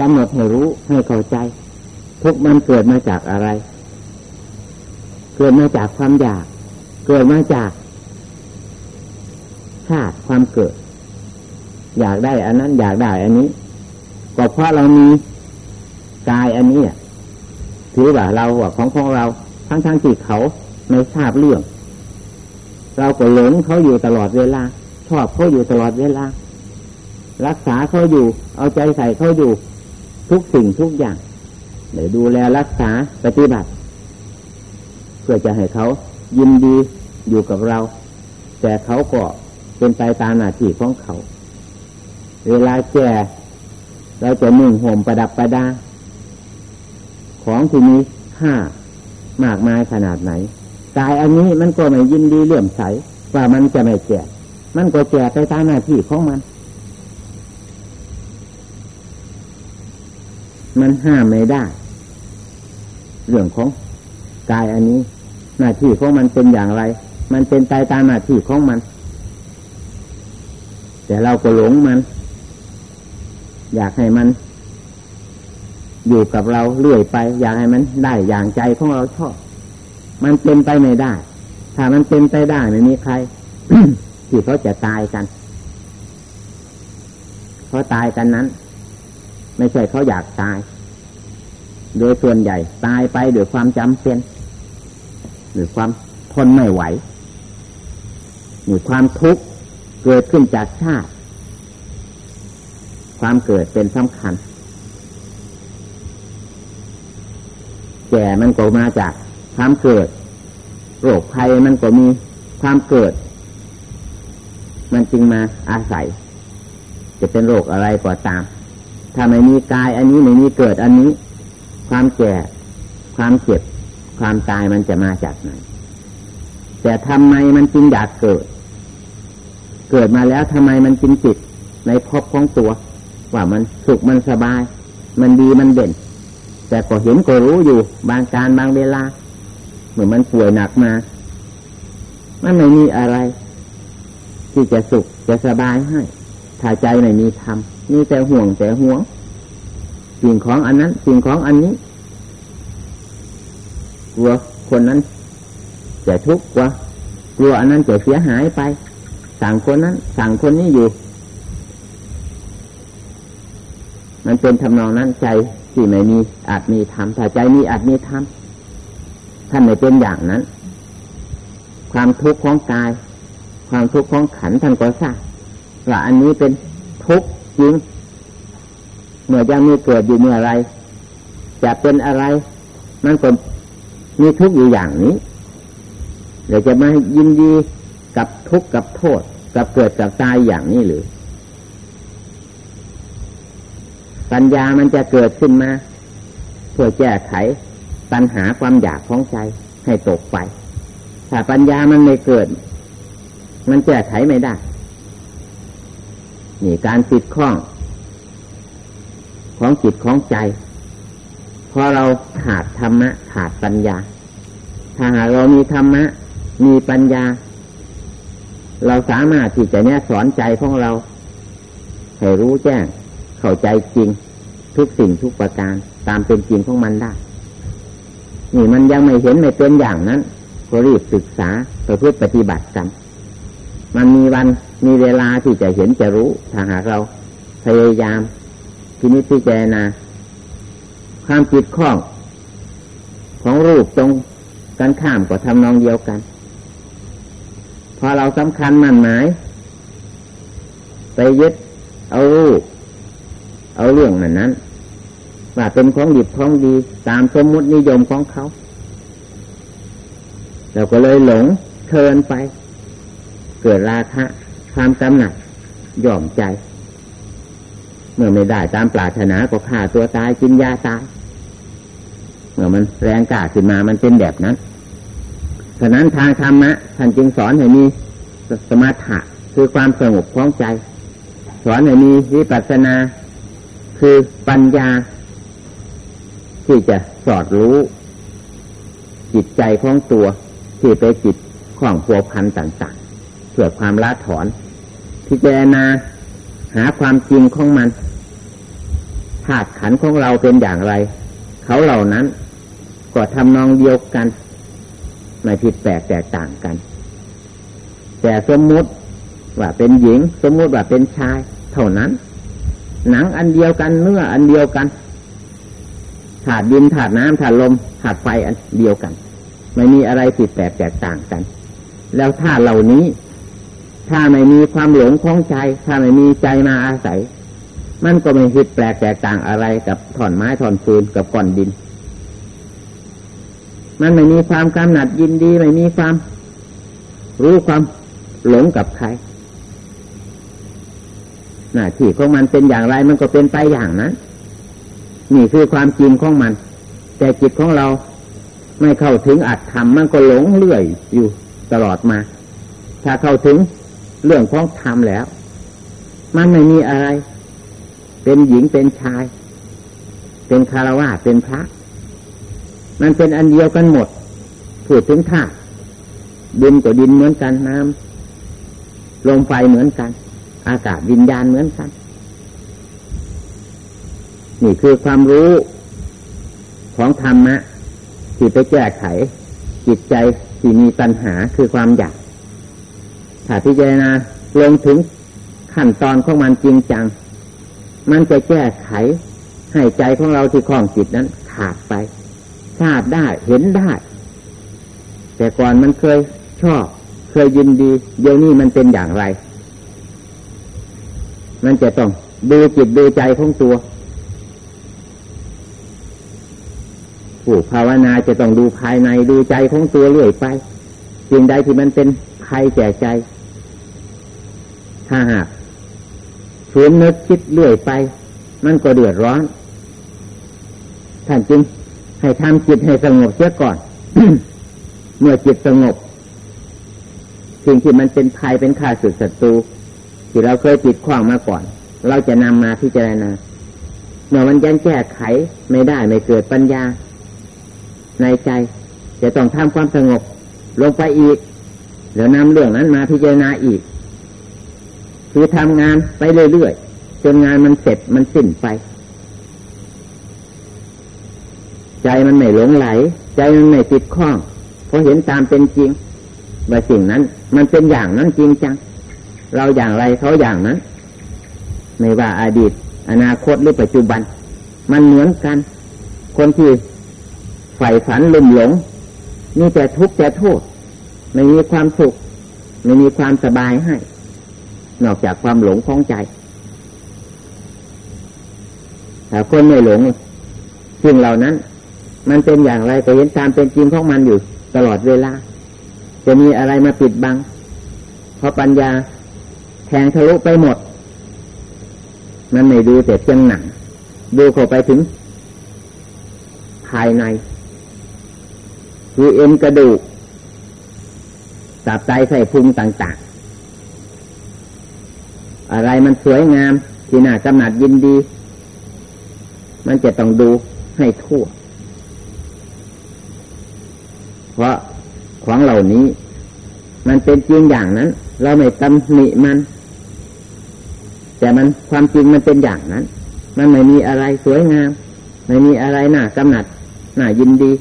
กำหนดให้รู้ให้เข้าใจ ทุกมันเกิดมาจากอะไร เกิดมาจากความอยาก เกิดมาจากชาติความเกิด อยากได้อันนั้นอยากได้อันนี้ก็เพราะเรามีกายอันนี้ถือว่าเราว่าของของเราทั้งทั้งที่เขาไม่ทราบเรื่อง เราก็หลงเขาอยู่ตลอดเวลาชอบเขาอยู่ตลอดเวลา รักษาเขาอยู่ เอาใจใส่เขาอยู่ ทุกสิ่งทุกอย่างเดี๋ยดูแลรักษาปฏิบัติ เพื่อจะให้เขายินดีอยู่กับเรา แต่เขาก็เป็นไปตามหน้าที่ของเขา เวลาแก่เราจะนึ่งห่มประดับประดา ของที่มีค่ามากมายขนาดไหนกายอันนี้มันก็ไม่ยินดีเลื่อมใส ว่ามันจะไม่แก่ มันก็แก่ไปตามหน้าที่ของมัน มันห้ามไม่ได้ เรื่องของกายอันนี้ หน้าที่ของมันเป็นอย่างไร มันเป็นไปตามหน้าที่ของมัน แต่เราก็หลงมัน อยากให้มัน อยู่กับเราเรื่อยไป อยากให้มันได้อย่างใจของเราชอบ มันเป็นไปไม่ได้ ถ้ามันเป็นไปได้ไม่มีใครที่เขาจะตายกันเขาตายกันนั้น ไม่ใช่เขาอยากตาย โดยส่วนใหญ่ ตายไปด้วยความจำเป็นหรือความทนไม่ไหวหรือความทุกข์เกิดขึ้นจากชาติ ความเกิดเป็นสำคัญ แก่มันก็มาจากความเกิด โรคภัยมันก็มีความเกิด มันจึงมาอาศัย จะเป็นโรคอะไรก็ตาม ถ้าไม่มีกายอันนี้ไม่มีเกิดอันนี้ ความแก่ ความเจ็บ ความตายมันจะมาจากไหน แต่ทำไมมันจึงอยากเกิด เกิดมาแล้วทำไมมันจึงจิตในภพของตัว ว่ามันสุขมันสบาย มันดีมันเด่น แต่ก็เห็นก็รู้อยู่ บางการบางเวลา เหมือนมันป่วยหนักมา มันไม่มีอะไร ที่จะสุขจะสบายให้ ถ้าใจไม่มีธรรมมีแต่ห่วงแต่ห่วง สิ่งของอันนั้น สิ่งของอันนี้กลัวคนนั้นจะทุกข์กลัวกลัวอันนั้นจะเสียหายไป สั่งคนนั้น สั่งคนนี้อยู่ มันเป็นทำนองนั้นใจที่ไม่มีอาจมีธรรมถ้าใจมีอาจมีธรรมท่านไม่เป็นอย่างนั้น ความทุกข์ของกาย ความทุกข์ของขันท่านก็ทราบ ว่าอันนี้เป็นทุกข์จริง เมื่อยังมีเกิดอยู่เมื่อไร จะเป็นอะไร มันก็มีทุกข์อยู่อย่างนี้เดี๋ยวจะมายินดีกับทุกข์กับโทษ กับเกิดกับตายอย่างนี้หรือ ปัญญามันจะเกิดขึ้นมาเพื่อแก้ไขปัญหาความอยากของใจให้ตกไป ถ้าปัญญามันไม่เกิด มันแก้ไขไม่ได้ นี่การติดข้อง ของจิตของใจ พอเราขาดธรรมะ ขาดปัญญา ถ้าหากเรามีธรรมะ มีปัญญา เราสามารถที่จะเนี่ยสอนใจของเรา ให้รู้แจ้ง เข้าใจจริง ทุกสิ่งทุกประการตามเป็นจริงของมันได้ นี่มันยังไม่เห็นไม่เป็นอย่างนั้น ก็รีบศึกษาเพื่อปฏิบัติกัน มันมีวันมีเวลาที่จะเห็นจะรู้ถ้าหากเราพยายามทีนี้พิจารณาความจิตข้อง ของรูปตรงกันข้ามกับทำนองเดียวกัน พอเราสำคัญมั่นหมาย ไปยึดเอารูป เอาเรื่องนั้นนั้นว่าเป็นของดีของดีตามสมมุตินิยมของเขาเราก็เลยหลงเชิญไป เกิดราคะความกำหนัดย่อมใจ เมื่อไม่ได้ตามปรารถนาก็ฆ่าตัวตายกินยาตายเมื่อมันแรงกล้าขึ้นมามันเป็นแบบนั้นฉะนั้นทางธรรมะท่านจึงสอนให้มีสมาธิคือความสงบของใจ สอนให้มีวิปัสสนาคือปัญญา ที่จะสอดรู้ จิตใจของตัวที่ไปจิตของพัวพันต่าง พื่อความละถอน พิจารณาหาความจริงของมันธาตุขันของเราเป็นอย่างไร เขาเหล่านั้นก็ทำนองเดียวกันไม่ผิดแปลกแตกต่างกัน แต่สมมุติว่าเป็นหญิง สมมุติว่าเป็นชาย เท่านั้น หนังอันเดียวกันเนื้ออันเดียวกันถาดดินถาดน้ำถาดลมถาดไฟอันเดียวกัน ไม่มีอะไรผิดแปลกแตกต่างกัน แล้วถ้าเหล่านี้ ถ้าไม่มีความหลงของใจ ถ้าไม่มีใจมาอาศัย มันก็ไม่ผิดแปลกแตกต่างอะไรกับถอนไม้ถอนฟืนกับก้อนดิน มันไม่มีความกำหนัดยินดีไม่มีความ รู้ความหลงกับใครหน้าที่ของมันเป็นอย่างไรมันก็เป็นไปอย่างนั้นนี่คือความจริงของมัน แต่จิตของเราไม่เข้าถึงอัตธรรมมันก็หลงเลื่อยอยู่ตลอดมา ถ้าเข้าถึง เรื่องของธรรมแล้ว มันไม่มีอะไร เป็นหญิงเป็นชาย เป็นคารวะเป็นพระ มันเป็นอันเดียวกันหมดพูดถึงธาตุดินกับดินเหมือนกันน้ำลมไฟเหมือนกัน อากาศวิญญาณเหมือนกัน นี่คือความรู้ของธรรมะที่ไปแก้ไข จิตใจที่มีปัญหาคือความอยาก ถ้าพิจารณาลงถึงขั้นตอนของมันจริงจัง มันจะแก้ไขให้ใจของเราที่คล้องจิตนั้นขาดไป ทราบได้เห็นได้ แต่ก่อนมันเคยชอบ เคยยินดี เดี๋ยวนี้มันเป็นอย่างไร มันจะต้องดูจิตดูใจของตัว ผู้ภาวนาจะต้องดูภายในดูใจของตัวเรื่อยไปสิ่งใดที่มันเป็นภัยแก่ใจ ถ้าหากฝืนนึกคิดเรื่อยไป มันก็เดือดร้อน ท่านจึงให้ทำจิตให้สงบเสียก่อน เมื่อจิตสงบสิ่งที่มันเป็นภัยเป็นข้าศึกศัตรูที่เราเคยจิตขวางมาก่อน เราจะนำมาพิจารณาเมื่อมันยังแก้ไขไม่ได้ไม่เกิดปัญญา ในใจจะต้องทำความสงบลงไปอีก แล้วนำเรื่องนั้นมาพิจารณาอีก คือทำงานไปเรื่อยๆจนงานมันเสร็จมันสิ้นไป ใจมันไม่หลงไหล ใจมันไม่ติดข้องเพราะเห็นตามเป็นจริงว่าสิ่งนั้น มันเป็นอย่างนั้นจริงจัง เราอย่างไรเขาอย่างนั้นไม่ว่าอาดีต อนาคตหรือปัจจุบัน มันเหมือนกัน คนที่ใฝ่ฝันลุ่มหลงมีแต่ทุกข์แต่โทษ ไม่มีความสุข ไม่มีความสบายให้ นอกจากความหลงของใจแต่คนไม่หลงสิ่งเหล่านั้น มันเป็นอย่างไรก็เห็นตามเป็นจริงของมันอยู่ ตลอดเวลา จะมีอะไรมาปิดบัง เพราะปัญญาแทงทะลุไปหมด มันไม่ดูแต่เพียงหนัง ดูเข้าไปถึง ภายใน คือเอ็นกระดูกตับไตไส้พุงต่าง ๆ อะไรมันสวยงาม ที่น่ากำหนัดยินดี มันจะต้องดูให้ทั่ว เพราะของเหล่านี้ มันเป็นจริงอย่างนั้น เราไม่ตำหนิมัน แต่มันความจริงมันเป็นอย่างนั้น มันไม่มีอะไรสวยงาม ไม่มีอะไรน่ากำหนัดน่ายินดี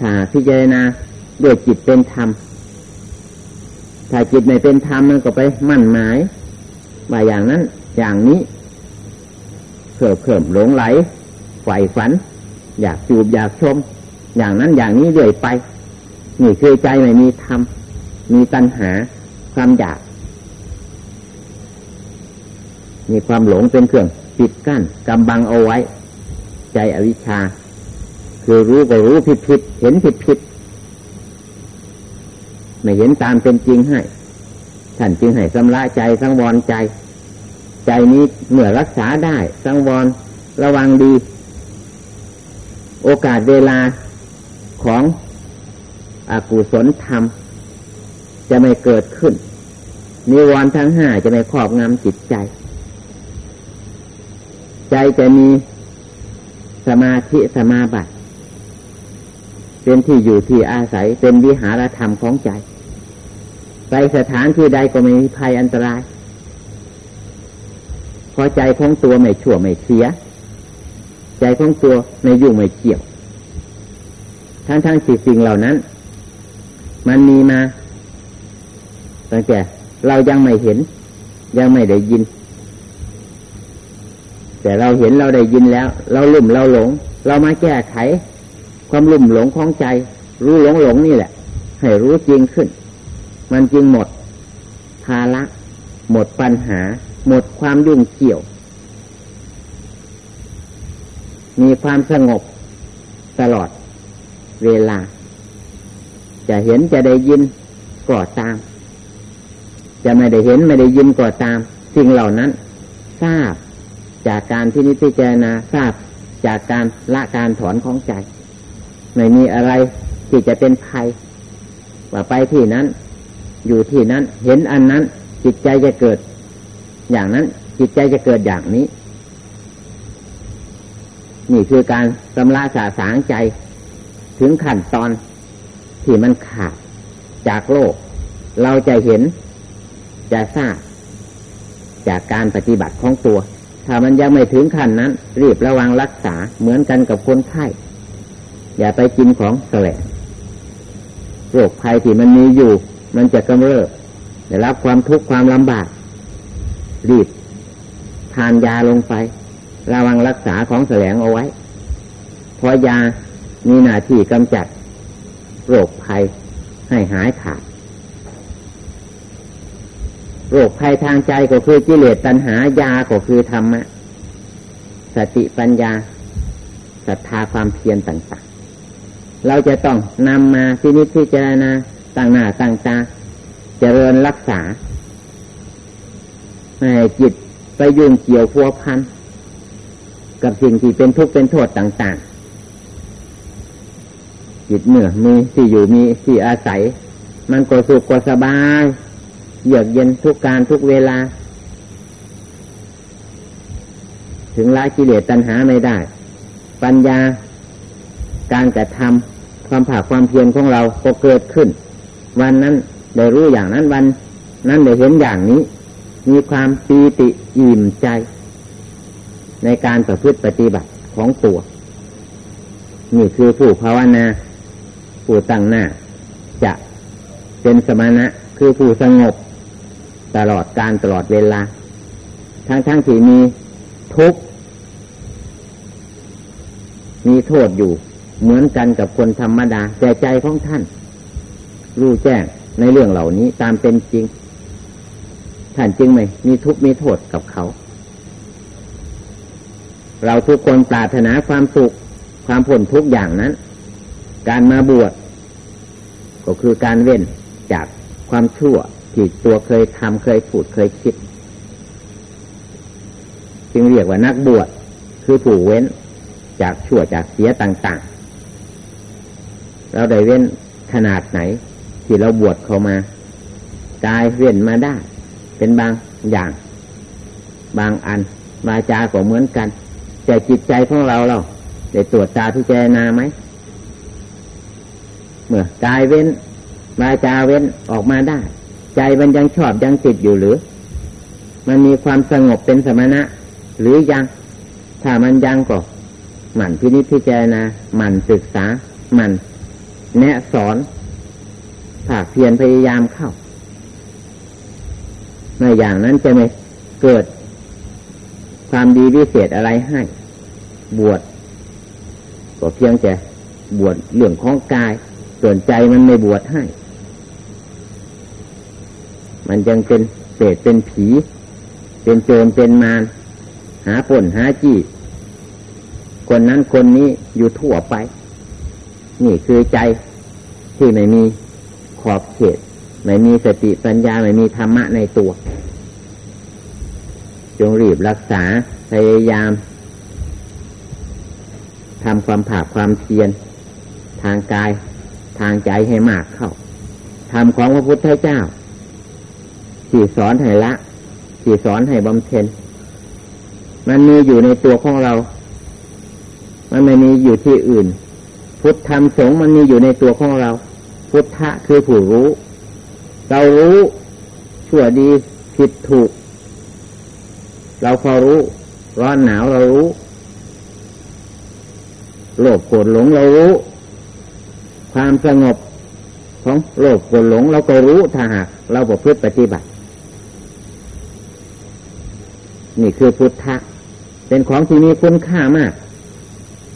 ถ้าพิจารณาด้วยจิตเป็นธรรมถ้าจิตไม่เป็นธรรมมันก็ไปมั่นหมาย ว่าอย่างนั้น อย่างนี้เพิ่มเพิ่มหลงไหลไหวฝัน อยากจูบอยากชม อย่างนั้นอย่างนี้เรื่อยไป นี่คือใจไม่มีธรรมมีตัณหาความอยาก มีความหลงเป็นเครื่องปิดกั้นกำบังเอาไว้ ใจอวิชชา คือรู้ก็รู้ผิดผิดเห็นผิดผิดไม่เห็นตามเป็นจริงให้ ท่านจึงให้สำระใจสังวรใจ ใจนี้เมื่อรักษาได้ สังวรระวังดี โอกาสเวลาของอกุศลธรรม จะไม่เกิดขึ้น นิวรณ์ทั้งห้าจะไม่ครอบงำจิตใจ ใจจะมีสมาธิสมาบัติเป็นที่อยู่ที่อาศัยเป็นวิหารธรรมของใจ ไปสถานที่ใดก็ไม่มีภัยอันตราย พอใจของตัวไม่ชั่วไม่เสีย ใจของตัวในยุ่งไม่เกี่ยว ทั้งทั้งสิ่งสิ่งเหล่านั้น มันมีมาตั้งแต่เรายังไม่เห็น ยังไม่ได้ยิน แต่เราเห็นเราได้ยินแล้ว เราลุ่มเราหลง เรามาแก้ไข ความลุ่มหลงของใจ รู้หลงหลงนี่แหละ ให้รู้จริงขึ้น มันจริงหมด ภาระหมดปัญหา หมดความยุ่งเกี่ยว มีความสงบตลอดเวลา จะเห็นจะได้ยินก็ตาม จะไม่ได้เห็นไม่ได้ยินก็ตาม สิ่งเหล่านั้น ทราบจากการที่นิพพานาทราบจากการละการถอนของใจ ไม่มีอะไรที่จะเป็นภัยว่าไปที่นั้น อยู่ที่นั้น เห็นอันนั้น จิตใจจะเกิด อย่างนั้น จิตใจจะเกิดอย่างนี้ นี่คือการสำละสาสางใจ ถึงขั้นตอนที่มันขาดจากโลก เราจะเห็น จะทราบ จากการปฏิบัติของตัว ถ้ามันยังไม่ถึงขั้นนั้น รีบระวังรักษาเหมือนกันกับคนไข้อย่าไปกินของแสลงโรคภัยที่มันมีอยู่ มันจะกำเริบได้รับความทุกข์ความลำบาก รีบทานยาลงไป ระวังรักษาของแสลงเอาไว้ เพราะยามีหน้าที่กำจัด โรคภัยให้หายขาด โรคภัยทางใจก็คือกิเลสตัณหายาก็คือธรรมะ สติปัญญาศรัทธาความเพียรต่าง ๆ เราจะต้องนำมาพินิจพิจารณา ต่างหน้าต่างตาเจริญรักษาให้จิตไปยุ่งเกี่ยวพัวพันกับสิ่งที่เป็นทุกข์เป็นโทษต่างๆ จิตเหนือมีที่อยู่มีที่อาศัย มันก็สุขก็สบายเยือกเย็นทุกการทุกเวลา ถึงละกิเลสตัณหาไม่ได้ ปัญญาการกระทำความผ่าความเพียรของเราก็เกิดขึ้น วันนั้นได้รู้อย่างนั้นวัน นั้นได้เห็นอย่างนี้ มีความปีติอิ่มใจ ในการประพฤติปฏิบัติของตัวนี่คือผู้ภาวนา ผู้ตั้งหน้า จะเป็นสมณะคือผู้สงบ ตลอดการตลอดเวลา ทั้งทั้งที่มีทุกข์มีโทษอยู่ เหมือนกันกับคนธรรมดาแต่ใจของท่าน รู้แจ้งในเรื่องเหล่านี้ตามเป็นจริง ท่านจริงไหมมีทุกข์มีโทษกับเขา เราทุกคนปรารถนาความสุข ความผลทุกอย่างนั้น การมาบวชก็คือการเว้นจากความชั่วที่ตัวเคยทำเคยพูดเคยคิด จึงเรียกว่านักบวชคือผู้เว้นจากชั่วจากเสียต่าง ๆ เราได้เว้นขนาดไหน ที่เราบวชเข้ามากายเว้นมาได้ เป็นบางอย่าง บางอันวาจาก็เหมือนกัน แต่จิตใจของเราเราได้ตรวจตาพิจารณาไหมเมื่อกายเว้นวาจาเว้นออกมาได้ ใจมันยังชอบยังติดอยู่หรือ มันมีความสงบเป็นสมณะ หรือยัง ถ้ามันยังก็หมั่นพินิจพิจารณาหมั่นศึกษาหมั่นแนะสอน ผากเพียรพยายามเข้าในอย่างนั้นจะไม่เกิดความดีวิเศษอะไรให้ บวชก็เพียงแต่บวชเรื่องของกาย ส่วนใจมันไม่บวชให้ มันยังเป็นเศษเป็นผี เป็นโจรเป็นมารหาป่นหาจี้คนนั้นคนนี้อยู่ทั่วไป นี่คือใจที่ไม่มี ขอบเขต ไม่มีสติปัญญาไม่มีธรรมะในตัว จงรีบรักษาพยายามทำความผาความเพียรทางกายทางใจให้มากเข้าทำของพระพุทธเจ้า ที่สอนให้ละ ที่สอนให้บำเพ็ญมันมีอยู่ในตัวของเรา มันไม่มีอยู่ที่อื่น พุทธธรรมสงฆ์มันมีอยู่ในตัวของเรา พุทธะคือผู้รู้ เรารู้ชั่วดีผิดถูก เราพอรู้ ร้อนหนาวเรารู้ โลภโกรธหลงเรารู้ ความสงบของโลภโกรธหลงเราก็รู้ถ้าหากเราประพฤติปฏิบัติ นี่คือพุทธะ เป็นของที่มีคุณค่ามาก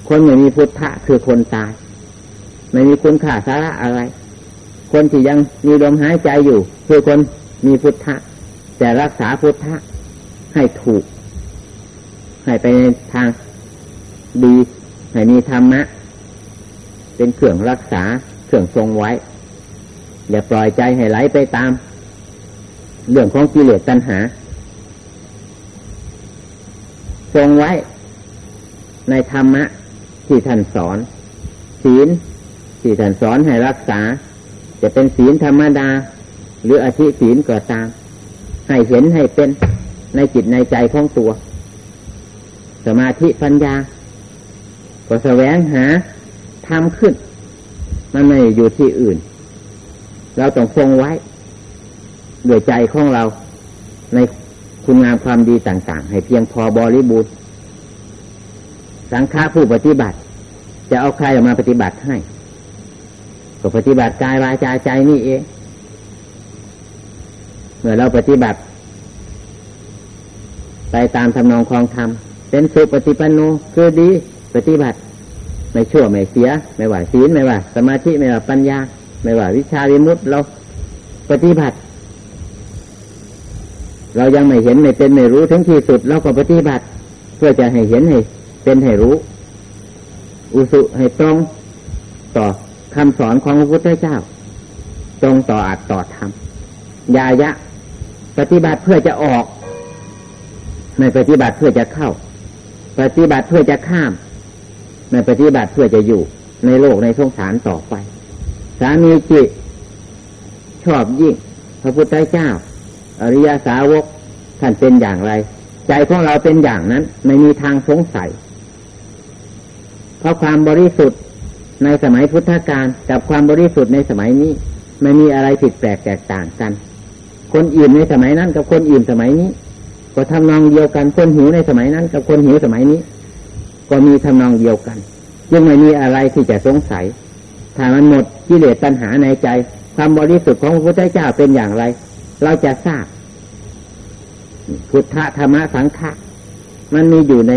คนไม่มีพุทธะคือคนตาย ไม่มีคุณค่าสาระอะไร คนที่ยังมีลมหายใจอยู่ คือคนมีพุทธะแต่รักษาพุทธะให้ถูก ให้ไปในทางดีให้มีธรรมะ เป็นเครื่องรักษาเครื่องทรงไว้ อย่าปล่อยใจให้ไหลไปตาม เรื่องของกิเลสตัณหา ทรงไว้ในธรรมะที่ท่านสอน ศีลที่ท่านสอนให้รักษา จะเป็นศีลธรรมดา หรืออธิศีลก็ตาม ให้เห็นให้เป็นในจิตในใจของตัว สมาธิปัญญา ก็แสวงหาทำขึ้น มันไม่อยู่ที่อื่น เราต้องทรงไว้ด้วยใจของเราในคุณงามความดีต่าง ๆ ให้เพียงพอบริบูรณ์สังฆาผู้ปฏิบัติ จะเอาใครมาปฏิบัติให้ ก็ปฏิบัติกายวาจาใจนี่เอง เมื่อเราปฏิบัติ ไปตามทำนองคลองธรรมเป็นสุปฏิปันโนคือดี ปฏิบัติ ไม่ชั่วไม่เสีย ไม่ว่าศีลไม่ว่า สมาธิไม่ว่าปัญญา ไม่ว่าวิชาวิมุตเราปฏิบัติ เรายังไม่เห็นไม่เป็นไม่รู้ถึงที่สุดเราก็ปฏิบัติ เพื่อจะให้เห็นให้เป็นให้รู้ อุสุให้ตรงต่อ คำสอนของพระพุทธเจ้าตรงต่ออัดต่อธรรมยายะ ปฏิบัติเพื่อจะออกไม่ปฏิบัติเพื่อจะเข้า ปฏิบัติเพื่อจะข้ามไม่ปฏิบัติเพื่อจะอยู่ ในโลกในสงสารต่อไป สามีจิต ชอบยิ่ง พระพุทธเจ้า อริยสาวกท่านเป็นอย่างไร ใจของเราเป็นอย่างนั้น ไม่มีทางสงสัย เพราะความบริสุทธิ์ ในสมัยพุทธกาลกับความบริสุทธิ์ในสมัยนี้ ไม่มีอะไรผิดแปลกแตกต่างกัน คนอิ่มในสมัยนั้นกับคนอิ่มสมัยนี้ ก็ทำนองเดียวกันคนหิวในสมัยนั้น กับคนหิวสมัยนี้ ก็มีทำนองเดียวกันยังไม่มีอะไรที่จะสงสัยถ้ามันหมดกิเลสตัณหาในใจ ความบริสุทธิ์ของพระพุทธเจ้าเป็นอย่างไร เราจะทราบ พุทธธรรมสังฆะมันมีอยู่ใน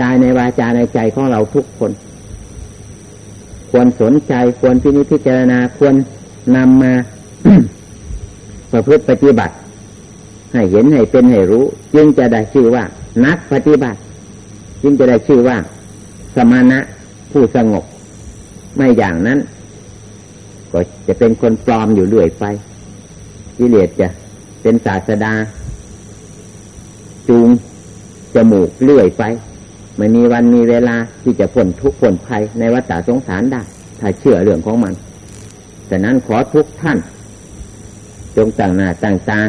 กายในวาจาในใจของเราทุกคน ควรสนใจ ควรพินิจพิจารณาควรนำมาประพฤติปฏิบัติ ให้เห็นให้เป็นให้รู้ จึงจะได้ชื่อว่า นักปฏิบัติ จึงจะได้ชื่อว่า สมณะผู้สงบ ไม่อย่างนั้น ก็จะเป็นคนปลอมอยู่เรื่อยไปกิเลสจะเป็นศาสดาจูงจมูกเลื่อยไป ไม่มีวันมีเวลาที่จะพ้นทุกข์พ้นภัยในวัฏสงสารได้ ถ้าเชื่อเรื่องของมันแต่นั้นขอทุกท่าน จงตั้งหน้าตั้งตา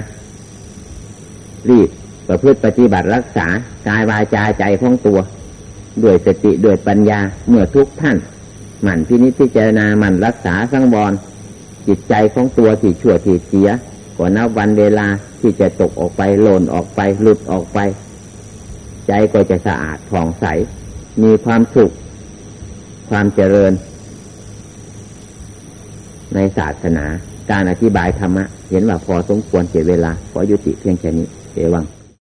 รีบประพฤติปฏิบัติรักษากายวาจาใจของตัวด้วยสติด้วยปัญญาเมื่อทุกท่าน หมั่นพินิจพิจารณาหมั่นรักษาสังวรจิตใจของตัวที่ชั่วที่เสียกว่านับวันเวลาที่จะตกออกไปหล่นออกไปหลุดออกไป ใจก็จะสะอาดผ่องใส มีความสุข ความเจริญ ในศาสนา การอธิบายธรรมะ เห็นว่าพอสมควรเสียเวลา ขอยุติเพียงแค่นี้เอวัง